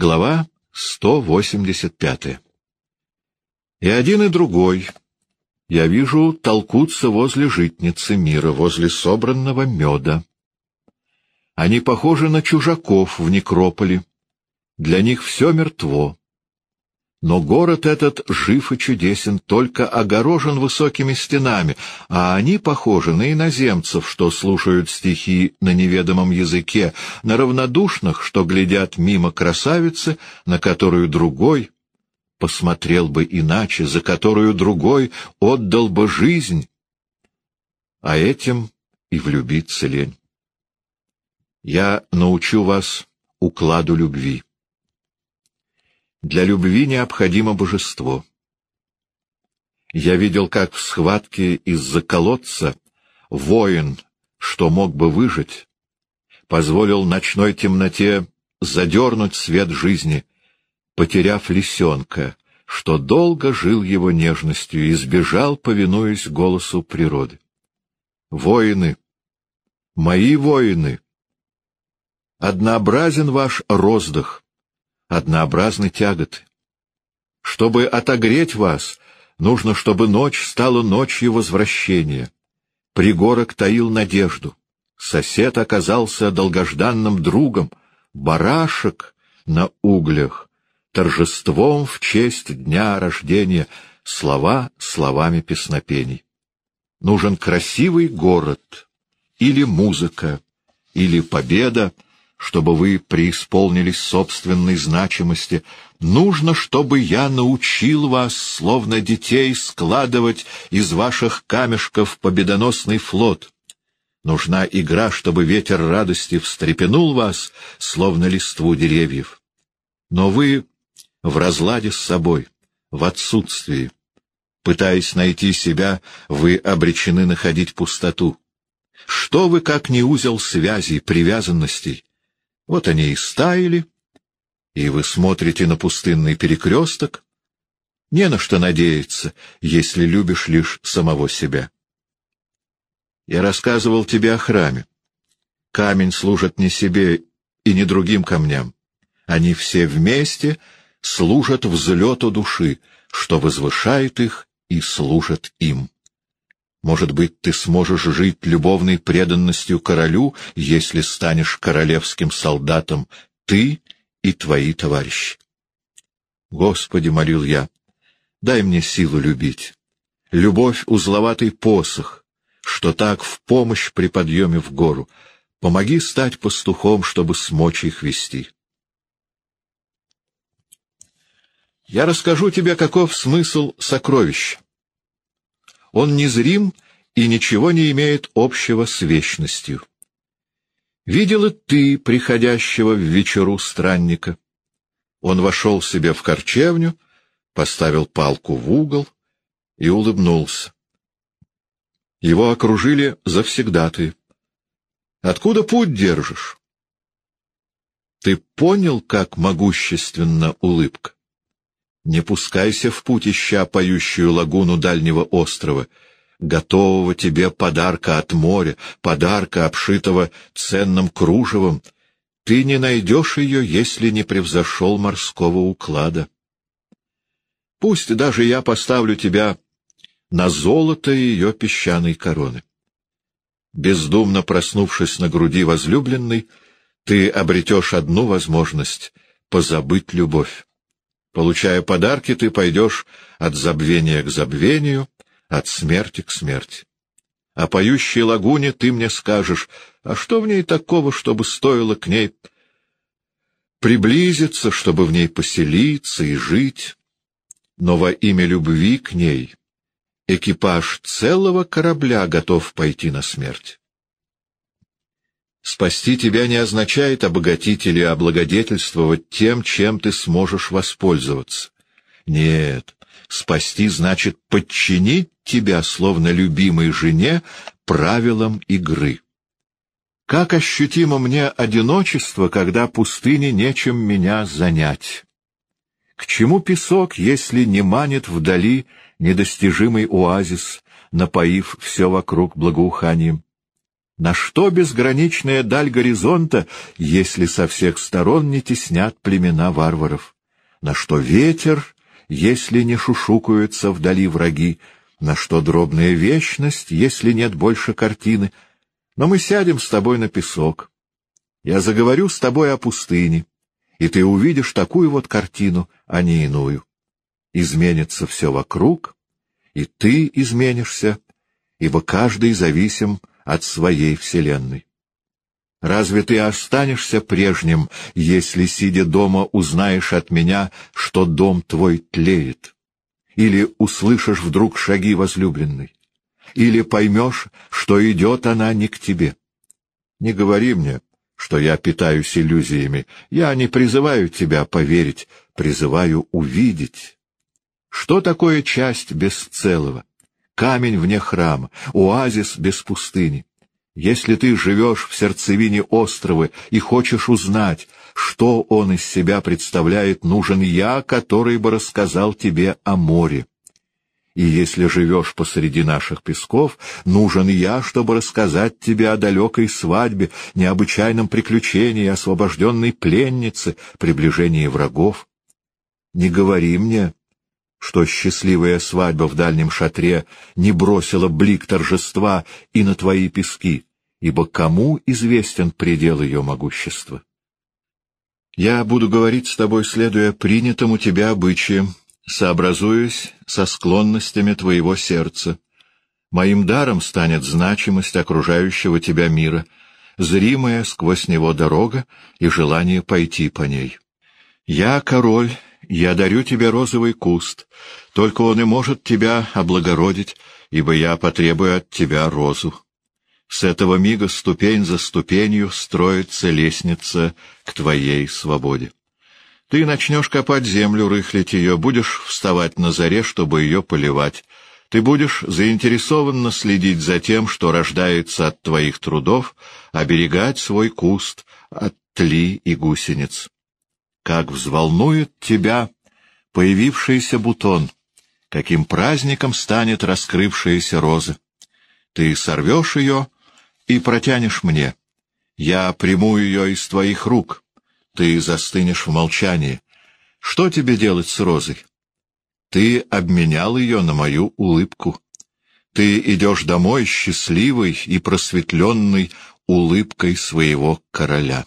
Глава 185. И один, и другой, я вижу, толкутся возле житницы мира, возле собранного меда. Они похожи на чужаков в некрополе. Для них все мертво. Но город этот жив и чудесен, только огорожен высокими стенами, а они похожи на иноземцев, что слушают стихи на неведомом языке, на равнодушных, что глядят мимо красавицы, на которую другой посмотрел бы иначе, за которую другой отдал бы жизнь, а этим и влюбиться лень. Я научу вас укладу любви. Для любви необходимо божество. Я видел, как в схватке из-за колодца воин, что мог бы выжить, позволил ночной темноте задернуть свет жизни, потеряв лисенка, что долго жил его нежностью и сбежал, повинуясь голосу природы. Воины, мои воины, однообразен ваш роздых, однообразны тяготы. Чтобы отогреть вас, нужно, чтобы ночь стала ночью возвращения. Пригорок таил надежду. Сосед оказался долгожданным другом. Барашек на углях, торжеством в честь дня рождения, слова словами песнопений. Нужен красивый город, или музыка, или победа, чтобы вы преисполнились собственной значимости. Нужно, чтобы я научил вас, словно детей, складывать из ваших камешков победоносный флот. Нужна игра, чтобы ветер радости встрепенул вас, словно листву деревьев. Но вы в разладе с собой, в отсутствии. Пытаясь найти себя, вы обречены находить пустоту. Что вы, как не узел связей, привязанностей? Вот они и стаяли, и вы смотрите на пустынный перекресток. Не на что надеяться, если любишь лишь самого себя. Я рассказывал тебе о храме. Камень служит не себе и не другим камням. Они все вместе служат взлету души, что возвышает их и служит им. Может быть, ты сможешь жить любовной преданностью королю, если станешь королевским солдатом, ты и твои товарищи. Господи, молил я, дай мне силу любить. Любовь — узловатый посох, что так в помощь при подъеме в гору. Помоги стать пастухом, чтобы смочь их вести. Я расскажу тебе, каков смысл сокровища. Он незрим и ничего не имеет общего с вечностью. Видела ты приходящего в вечеру странника. Он вошел себе в корчевню, поставил палку в угол и улыбнулся. Его окружили завсегдаты. Откуда путь держишь? Ты понял, как могущественна улыбка? Не пускайся в путь, ища поющую лагуну дальнего острова, готового тебе подарка от моря, подарка, обшитого ценным кружевом. Ты не найдешь ее, если не превзошел морского уклада. Пусть даже я поставлю тебя на золото ее песчаной короны. Бездумно проснувшись на груди возлюбленной, ты обретешь одну возможность — позабыть любовь. Получая подарки, ты пойдешь от забвения к забвению, от смерти к смерти. А поющей лагуне ты мне скажешь, а что в ней такого, чтобы стоило к ней приблизиться, чтобы в ней поселиться и жить? Но во имя любви к ней экипаж целого корабля готов пойти на смерть. Спасти тебя не означает обогатить или облагодетельствовать тем, чем ты сможешь воспользоваться. Нет, спасти значит подчинить тебя, словно любимой жене, правилам игры. Как ощутимо мне одиночество, когда пустыне нечем меня занять. К чему песок, если не манит вдали недостижимый оазис, напоив все вокруг благоуханием? На что безграничная даль горизонта, если со всех сторон не теснят племена варваров? На что ветер, если не шушукаются вдали враги? На что дробная вечность, если нет больше картины? Но мы сядем с тобой на песок. Я заговорю с тобой о пустыне, и ты увидишь такую вот картину, а не иную. Изменится все вокруг, и ты изменишься, ибо каждый зависим от своей вселенной. Разве ты останешься прежним, если, сидя дома, узнаешь от меня, что дом твой тлеет? Или услышишь вдруг шаги возлюбленной? Или поймешь, что идет она не к тебе? Не говори мне, что я питаюсь иллюзиями. Я не призываю тебя поверить, призываю увидеть. Что такое часть без целого? Камень вне храма, оазис без пустыни. Если ты живешь в сердцевине острова и хочешь узнать, что он из себя представляет, нужен я, который бы рассказал тебе о море. И если живешь посреди наших песков, нужен я, чтобы рассказать тебе о далекой свадьбе, необычайном приключении, освобожденной пленнице, приближении врагов. Не говори мне, что счастливая свадьба в дальнем шатре не бросила блик торжества и на твои пески, ибо кому известен предел ее могущества? Я буду говорить с тобой, следуя принятым у тебя обычаям, сообразуясь со склонностями твоего сердца. Моим даром станет значимость окружающего тебя мира, зримая сквозь него дорога и желание пойти по ней. Я король я дарю тебе розовый куст, только он и может тебя облагородить, ибо я потребую от тебя розу. С этого мига ступень за ступенью строится лестница к твоей свободе. Ты начнешь копать землю, рыхлить ее, будешь вставать на заре, чтобы ее поливать. Ты будешь заинтересованно следить за тем, что рождается от твоих трудов, оберегать свой куст от тли и гусениц как взволнует тебя появившийся бутон, каким праздником станет раскрывшаяся роза. Ты сорвешь ее и протянешь мне. Я приму ее из твоих рук. Ты застынешь в молчании. Что тебе делать с розой? Ты обменял ее на мою улыбку. Ты идешь домой счастливый и просветленный улыбкой своего короля.